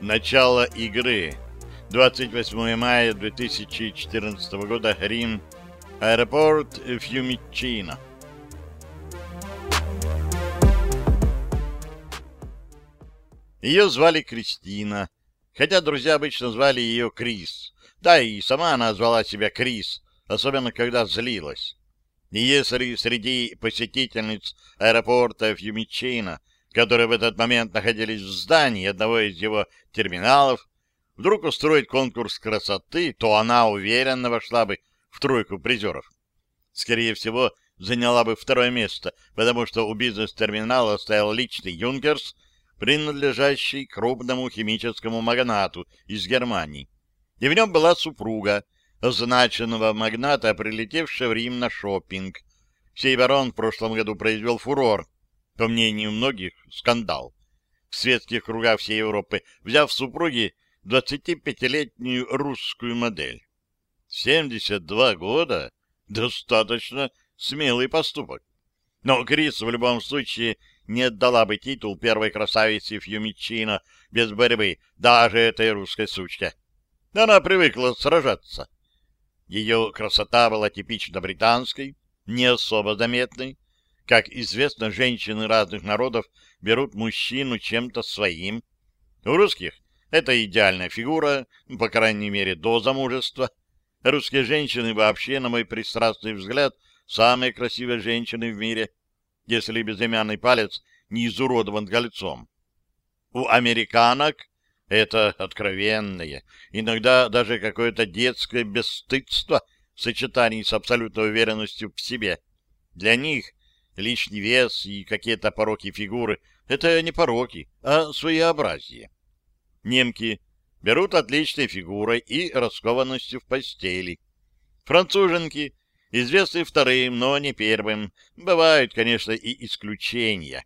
Начало игры. 28 мая 2014 года. Рим. Аэропорт Фьюмичино. Ее звали Кристина, хотя друзья обычно звали ее Крис. Да, и сама она звала себя Крис, особенно когда злилась. И если среди посетительниц аэропорта Фьюмичино которые в этот момент находились в здании одного из его терминалов, вдруг устроить конкурс красоты, то она уверенно вошла бы в тройку призеров. Скорее всего, заняла бы второе место, потому что у бизнес-терминала стоял личный Юнкерс, принадлежащий крупному химическому магнату из Германии. И в нем была супруга, означенного магната, прилетевшая в Рим на шопинг. Сей барон в прошлом году произвел фурор, по мнению многих, скандал. В светских кругах всей Европы, взяв супруги 25-летнюю русскую модель. 72 года — достаточно смелый поступок. Но Крис в любом случае не отдала бы титул первой красавицы Фьюмичино без борьбы даже этой русской сучке. Она привыкла сражаться. Ее красота была типично британской, не особо заметной, как известно, женщины разных народов берут мужчину чем-то своим. У русских это идеальная фигура, по крайней мере, до замужества. Русские женщины вообще, на мой пристрастный взгляд, самые красивые женщины в мире, если безымянный палец не изуродован кольцом. У американок это откровенное, иногда даже какое-то детское бесстыдство в сочетании с абсолютной уверенностью в себе. Для них лишний вес и какие-то пороки фигуры — это не пороки, а своеобразие. Немки берут отличной фигурой и раскованностью в постели. Француженки известны вторым, но не первым. Бывают, конечно, и исключения.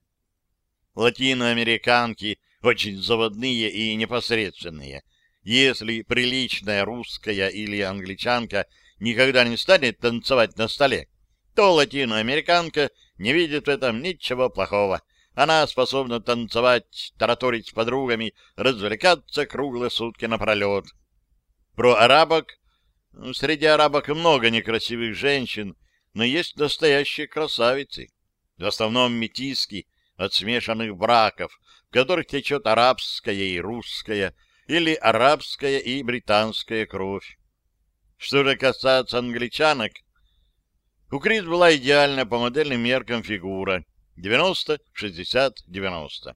Латиноамериканки очень заводные и непосредственные. Если приличная русская или англичанка никогда не станет танцевать на столе, то латиноамериканка не видит в этом ничего плохого. Она способна танцевать, тараторить с подругами, развлекаться круглые сутки напролет. Про арабок. Среди арабок много некрасивых женщин, но есть настоящие красавицы. В основном метиски от смешанных браков, в которых течет арабская и русская, или арабская и британская кровь. Что же касается англичанок, у Крис была идеальная по модельным меркам фигура 90-60-90.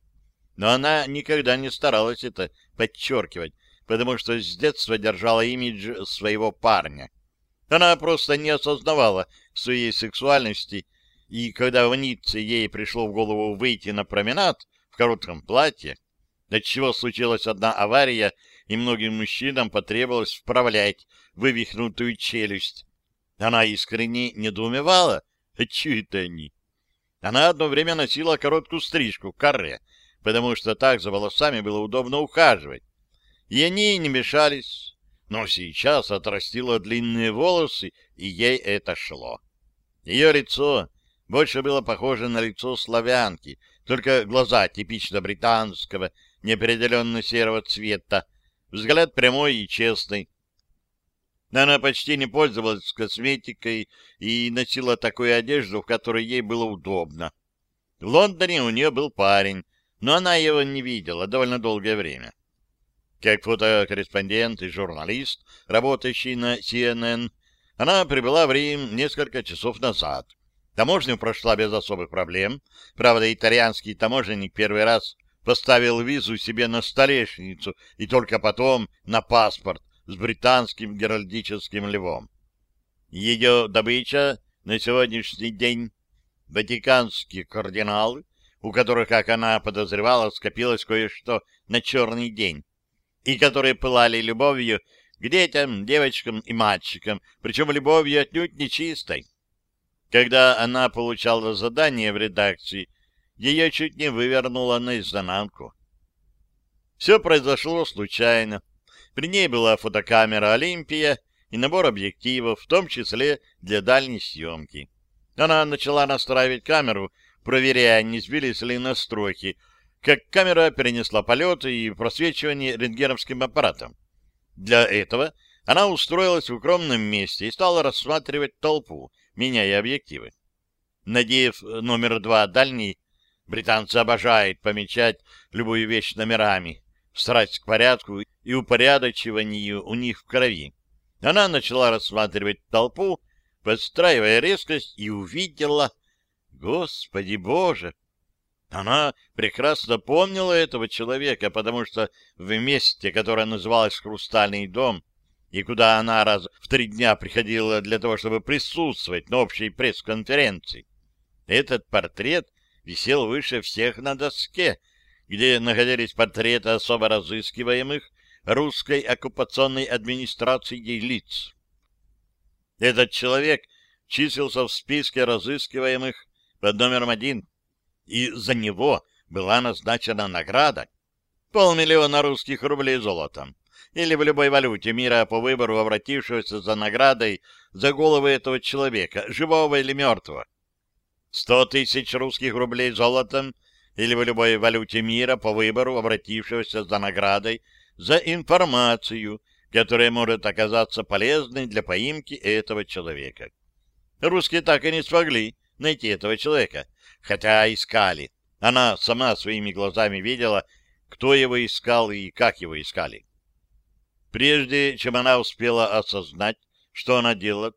Но она никогда не старалась это подчеркивать, потому что с детства держала имидж своего парня. Она просто не осознавала своей сексуальности, и когда в Ницце ей пришло в голову выйти на променад в коротком платье, от чего случилась одна авария, и многим мужчинам потребовалось вправлять вывихнутую челюсть, она искренне недоумевала, чьи это они. Она одно время носила короткую стрижку, каре, потому что так за волосами было удобно ухаживать. И они не мешались, но сейчас отрастила длинные волосы, и ей это шло. Ее лицо больше было похоже на лицо славянки, только глаза типично британского, неопределенно серого цвета, взгляд прямой и честный, она почти не пользовалась косметикой и носила такую одежду, в которой ей было удобно. В Лондоне у нее был парень, но она его не видела довольно долгое время. Как фотокорреспондент и журналист, работающий на CNN, она прибыла в Рим несколько часов назад. Таможню прошла без особых проблем. Правда, итальянский таможенник первый раз поставил визу себе на столешницу и только потом на паспорт, с британским геральдическим львом. Ее добыча на сегодняшний день — ватиканские кардиналы, у которых, как она подозревала, скопилось кое-что на черный день, и которые пылали любовью к детям, девочкам и мальчикам, причем любовью отнюдь нечистой. Когда она получала задание в редакции, ее чуть не вывернуло наизнанку. Все произошло случайно. При ней была фотокамера «Олимпия» и набор объективов, в том числе для дальней съемки. Она начала настраивать камеру, проверяя, не сбились ли настройки, как камера перенесла полет и просвечивание рентгеновским аппаратом. Для этого она устроилась в укромном месте и стала рассматривать толпу, меняя объективы. Надеяв номер два дальний, британцы обожают помечать любую вещь номерами, страсть к порядку и упорядочиванию у них в крови. Она начала рассматривать толпу, подстраивая резкость, и увидела... Господи Боже! Она прекрасно помнила этого человека, потому что в месте, которое называлось «Хрустальный дом», и куда она раз в три дня приходила для того, чтобы присутствовать на общей пресс-конференции, этот портрет висел выше всех на доске, где находились портреты особо разыскиваемых русской оккупационной администрацией лиц. Этот человек числился в списке разыскиваемых под номером один, и за него была назначена награда полмиллиона русских рублей золотом или в любой валюте мира по выбору обратившегося за наградой за голову этого человека, живого или мертвого. Сто тысяч русских рублей золотом или в любой валюте мира по выбору обратившегося за наградой за информацию, которая может оказаться полезной для поимки этого человека. Русские так и не смогли найти этого человека, хотя искали. Она сама своими глазами видела, кто его искал и как его искали. Прежде чем она успела осознать, что она делает,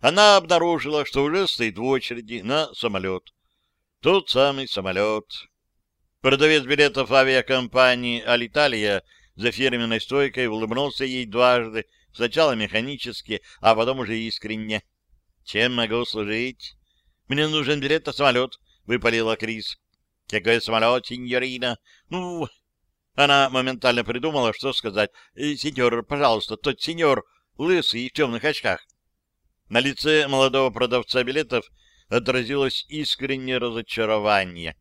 она обнаружила, что уже стоит в очереди на самолет. Тот самый самолет. Продавец билетов авиакомпании «Алиталия» за фирменной стойкой улыбнулся ей дважды, сначала механически, а потом уже искренне. «Чем могу служить?» «Мне нужен билет на самолет», — выпалила Крис. «Какой самолет, сеньорина?» «Ну...» Она моментально придумала, что сказать. «Э, «Сеньор, пожалуйста, тот сеньор, лысый и в темных очках». На лице молодого продавца билетов отразилось искреннее разочарование.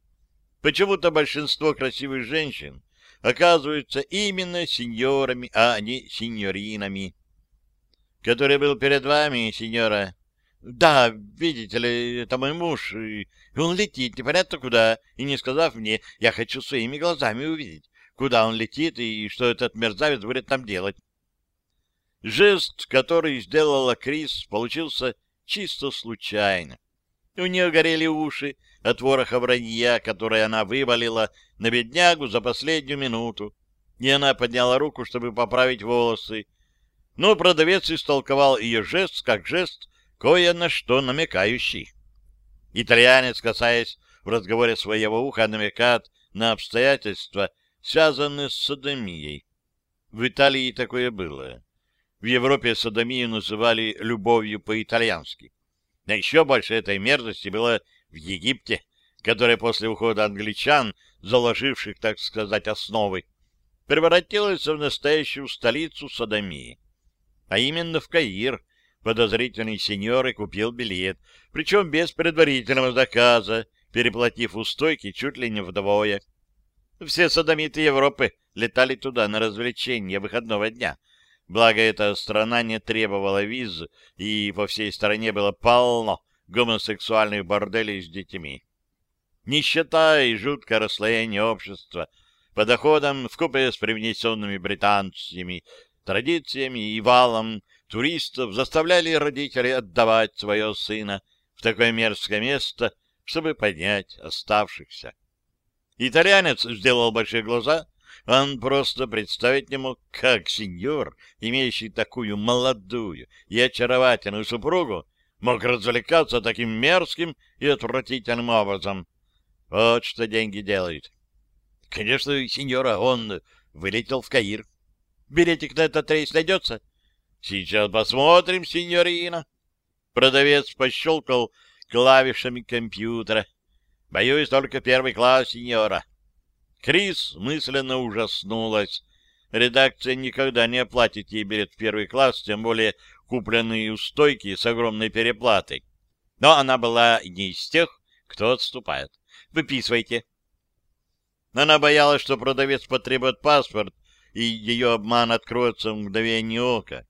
Почему-то большинство красивых женщин оказываются именно сеньорами, а не сеньоринами. Который был перед вами, сеньора? Да, видите ли, это мой муж, и он летит непонятно куда, и не сказав мне, я хочу своими глазами увидеть, куда он летит и что этот мерзавец будет там делать. Жест, который сделала Крис, получился чисто случайно. У нее горели уши от вороха вранья, которое она вывалила на беднягу за последнюю минуту, и она подняла руку, чтобы поправить волосы. Но продавец истолковал ее жест как жест, кое на что намекающий. Итальянец, касаясь в разговоре своего уха, намекает на обстоятельства, связанные с садомией. В Италии такое было. В Европе садомию называли любовью по-итальянски. Но еще больше этой мерзости было в Египте, которая после ухода англичан, заложивших, так сказать, основы, превратилась в настоящую столицу Содомии. А именно в Каир подозрительный сеньор и купил билет, причем без предварительного заказа, переплатив у стойки чуть ли не вдвое. Все садомиты Европы летали туда на развлечения выходного дня, Благо, эта страна не требовала виз, и по всей стране было полно гомосексуальных борделей с детьми. Нищета и жуткое расслоение общества по доходам вкупе с привнесенными британцами, традициями и валом туристов заставляли родителей отдавать своего сына в такое мерзкое место, чтобы поднять оставшихся. Итальянец сделал большие глаза — он просто представить не мог, как сеньор, имеющий такую молодую и очаровательную супругу, мог развлекаться таким мерзким и отвратительным образом. Вот что деньги делают. Конечно, сеньора, он вылетел в Каир. Билетик на этот рейс найдется? Сейчас посмотрим, сеньорина. Продавец пощелкал клавишами компьютера. Боюсь, только первый класс, сеньора. Крис мысленно ужаснулась. Редакция никогда не оплатит ей билет в первый класс, тем более купленные у стойки с огромной переплатой. Но она была не из тех, кто отступает. Выписывайте. Она боялась, что продавец потребует паспорт, и ее обман откроется в мгновение ока.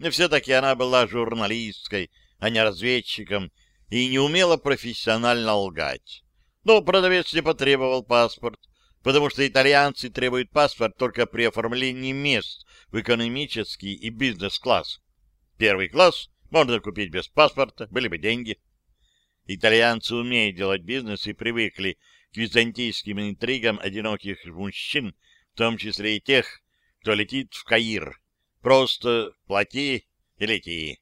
Но все-таки она была журналисткой, а не разведчиком, и не умела профессионально лгать. Но продавец не потребовал паспорт, потому что итальянцы требуют паспорт только при оформлении мест в экономический и бизнес-класс. Первый класс можно купить без паспорта, были бы деньги. Итальянцы умеют делать бизнес и привыкли к византийским интригам одиноких мужчин, в том числе и тех, кто летит в Каир. Просто плати и лети.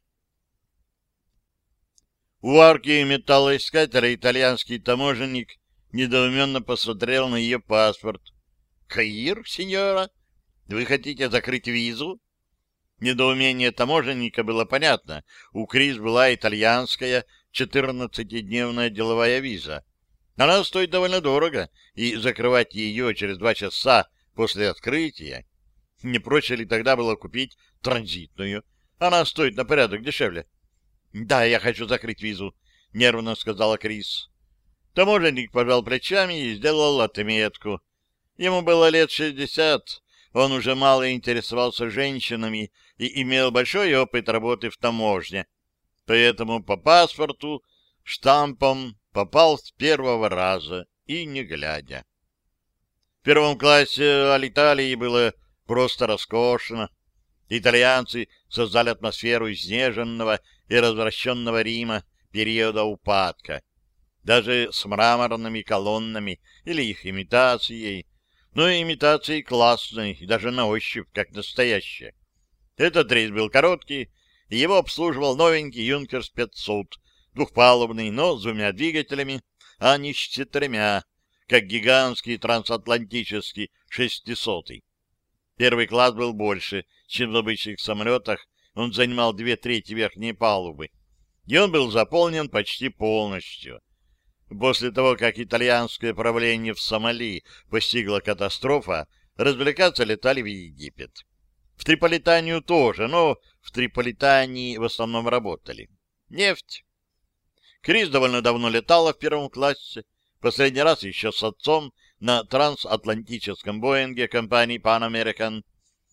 У арки металлоискателя итальянский таможенник недоуменно посмотрел на ее паспорт. «Каир, сеньора? Вы хотите закрыть визу?» Недоумение таможенника было понятно. У Крис была итальянская 14-дневная деловая виза. Она стоит довольно дорого, и закрывать ее через два часа после открытия не проще ли тогда было купить транзитную? Она стоит на порядок дешевле. — Да, я хочу закрыть визу, — нервно сказала Крис. Таможенник пожал плечами и сделал отметку. Ему было лет шестьдесят, он уже мало интересовался женщинами и имел большой опыт работы в таможне. Поэтому по паспорту штампом попал с первого раза и не глядя. В первом классе Алиталии было просто роскошно. Итальянцы создали атмосферу изнеженного и развращенного Рима периода упадка даже с мраморными колоннами или их имитацией, но и имитацией классной, даже на ощупь, как настоящая. Этот рейс был короткий, и его обслуживал новенький Юнкерс 500, двухпалубный, но с двумя двигателями, а не с четырьмя, как гигантский трансатлантический шестисотый. Первый класс был больше, чем в обычных самолетах, он занимал две трети верхней палубы, и он был заполнен почти полностью. После того, как итальянское правление в Сомали постигла катастрофа, развлекаться летали в Египет. В Триполитанию тоже, но в Триполитании в основном работали. Нефть. Крис довольно давно летала в первом классе, последний раз еще с отцом на трансатлантическом Боинге компании Pan American.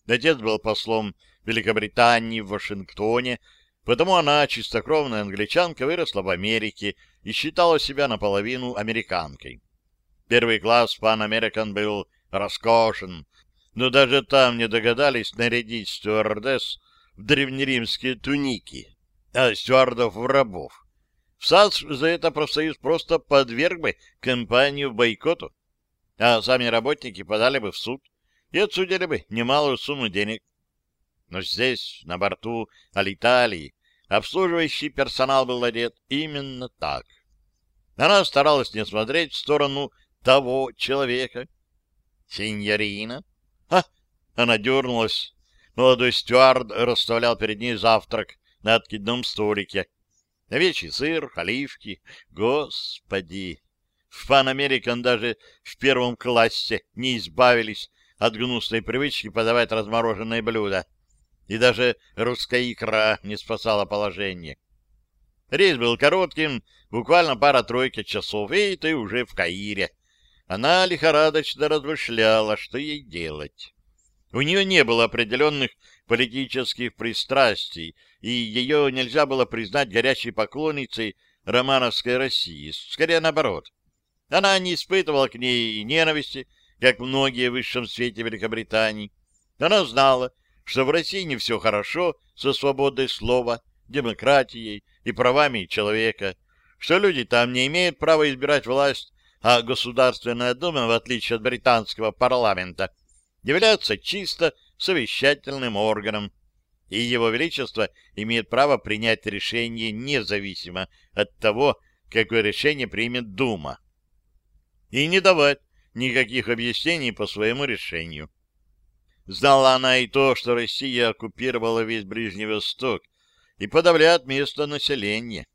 Отец был послом Великобритании в Вашингтоне, потому она, чистокровная англичанка, выросла в Америке и считала себя наполовину американкой. Первый класс Pan American был роскошен, но даже там не догадались нарядить стюардесс в древнеримские туники, а стюардов в рабов. В САС за это профсоюз просто подверг бы компанию бойкоту, а сами работники подали бы в суд и отсудили бы немалую сумму денег. Но здесь, на борту Алиталии, обслуживающий персонал был одет именно так. Она старалась не смотреть в сторону того человека. «Синьорина?» «А!» Она дернулась. Молодой стюард расставлял перед ней завтрак на откидном столике. Овечий сыр, оливки. Господи! В Пан Американ даже в первом классе не избавились от гнусной привычки подавать размороженные блюда. И даже русская икра не спасала положение. Рейс был коротким, буквально пара-тройка часов, и ты уже в Каире. Она лихорадочно размышляла, что ей делать. У нее не было определенных политических пристрастий, и ее нельзя было признать горячей поклонницей романовской России, скорее наоборот. Она не испытывала к ней ненависти, как многие в высшем свете Великобритании. Она знала, что в России не все хорошо со свободой слова, демократией и правами человека, что люди там не имеют права избирать власть, а Государственная Дума, в отличие от британского парламента, является чисто совещательным органом, и Его Величество имеет право принять решение независимо от того, какое решение примет Дума, и не давать никаких объяснений по своему решению. Знала она и то, что Россия оккупировала весь Ближний Восток и подавляет место населения.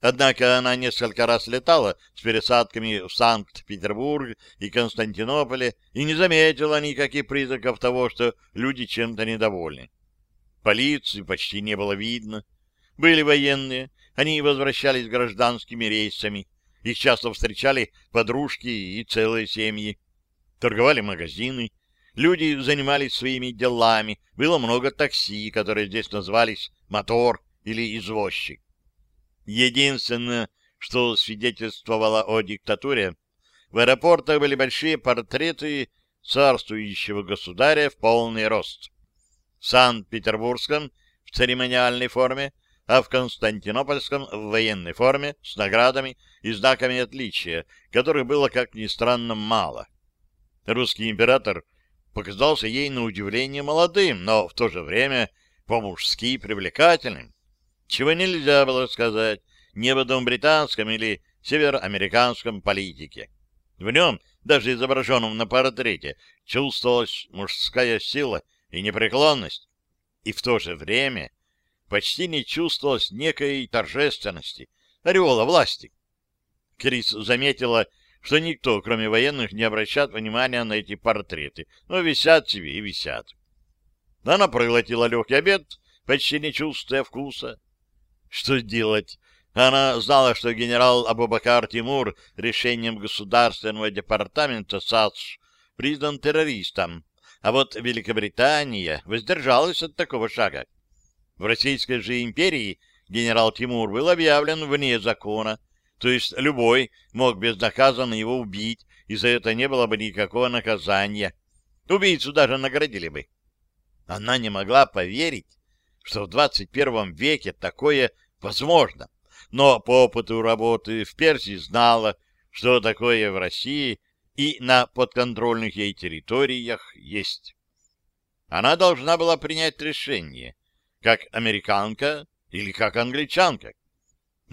Однако она несколько раз летала с пересадками в Санкт-Петербург и Константинополе и не заметила никаких признаков того, что люди чем-то недовольны. Полиции почти не было видно. Были военные, они возвращались гражданскими рейсами. Их часто встречали подружки и целые семьи. Торговали магазины, люди занимались своими делами, было много такси, которые здесь назывались «мотор» или «извозчик». Единственное, что свидетельствовало о диктатуре, в аэропортах были большие портреты царствующего государя в полный рост. В Санкт-Петербургском в церемониальной форме, а в Константинопольском в военной форме с наградами и знаками отличия, которых было, как ни странно, мало. Русский император показался ей на удивление молодым, но в то же время по-мужски привлекательным, чего нельзя было сказать ни об одном британском или североамериканском политике. В нем, даже изображенном на портрете, чувствовалась мужская сила и непреклонность, и в то же время почти не чувствовалось некой торжественности, ореола власти. Крис заметила, что никто, кроме военных, не обращает внимания на эти портреты, но висят себе и висят. Она проглотила легкий обед, почти не чувствуя вкуса. Что делать? Она знала, что генерал Абубакар Тимур решением Государственного департамента САСШ признан террористом, а вот Великобритания воздержалась от такого шага. В Российской же империи генерал Тимур был объявлен вне закона, то есть любой мог безнаказанно его убить, и за это не было бы никакого наказания. Убийцу даже наградили бы. Она не могла поверить, что в 21 веке такое возможно, но по опыту работы в Персии знала, что такое в России и на подконтрольных ей территориях есть. Она должна была принять решение, как американка или как англичанка.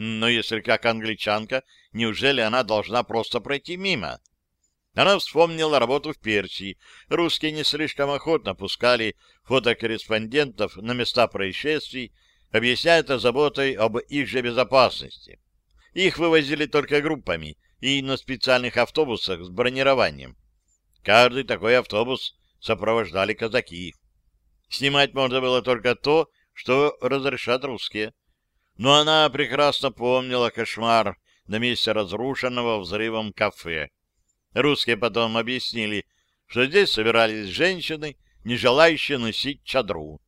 Но если как англичанка, неужели она должна просто пройти мимо? Она вспомнила работу в Персии. Русские не слишком охотно пускали фотокорреспондентов на места происшествий, объясняя это заботой об их же безопасности. Их вывозили только группами и на специальных автобусах с бронированием. Каждый такой автобус сопровождали казаки. Снимать можно было только то, что разрешат русские но она прекрасно помнила кошмар на месте разрушенного взрывом кафе. Русские потом объяснили, что здесь собирались женщины, не желающие носить чадру,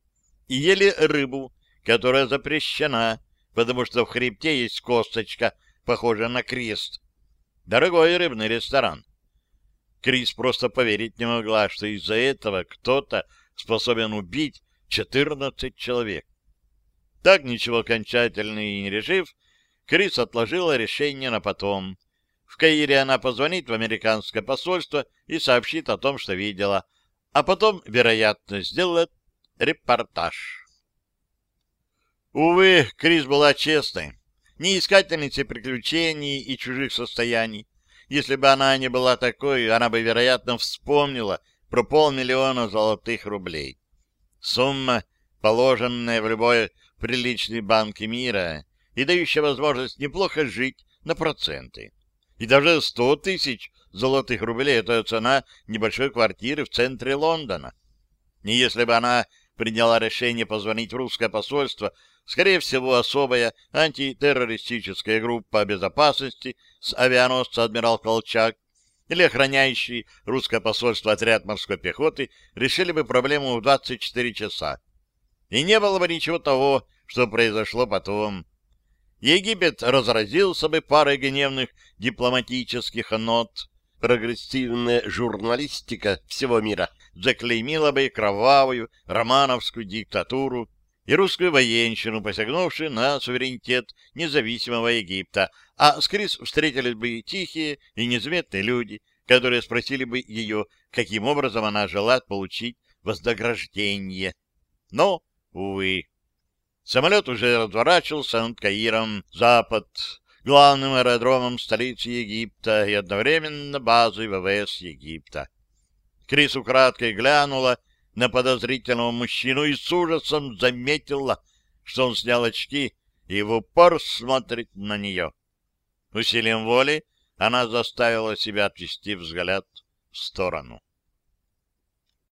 и ели рыбу, которая запрещена, потому что в хребте есть косточка, похожая на крест. Дорогой рыбный ресторан. Крис просто поверить не могла, что из-за этого кто-то способен убить 14 человек. Так, ничего окончательно и не решив, Крис отложила решение на потом. В Каире она позвонит в американское посольство и сообщит о том, что видела, а потом, вероятно, сделает репортаж. Увы, Крис была честной, не искательницей приключений и чужих состояний. Если бы она не была такой, она бы, вероятно, вспомнила про полмиллиона золотых рублей. Сумма, положенная в любой приличные банки мира и дающая возможность неплохо жить на проценты. И даже 100 тысяч золотых рублей — это цена небольшой квартиры в центре Лондона. И если бы она приняла решение позвонить в русское посольство, скорее всего, особая антитеррористическая группа безопасности с авианосца «Адмирал Колчак» или охраняющий русское посольство отряд морской пехоты решили бы проблему в 24 часа. И не было бы ничего того, что произошло потом. Египет разразился бы парой гневных дипломатических нот, прогрессивная журналистика всего мира заклеймила бы кровавую романовскую диктатуру и русскую военщину, посягнувшую на суверенитет независимого Египта, а с Крис встретились бы тихие и незаметные люди, которые спросили бы ее, каким образом она желает получить вознаграждение. Но, увы, Самолет уже разворачивался над Каиром, запад, главным аэродромом столицы Египта и одновременно базой ВВС Египта. Крис украдкой глянула на подозрительного мужчину и с ужасом заметила, что он снял очки и в упор смотрит на нее. Усилием воли она заставила себя отвести взгляд в сторону.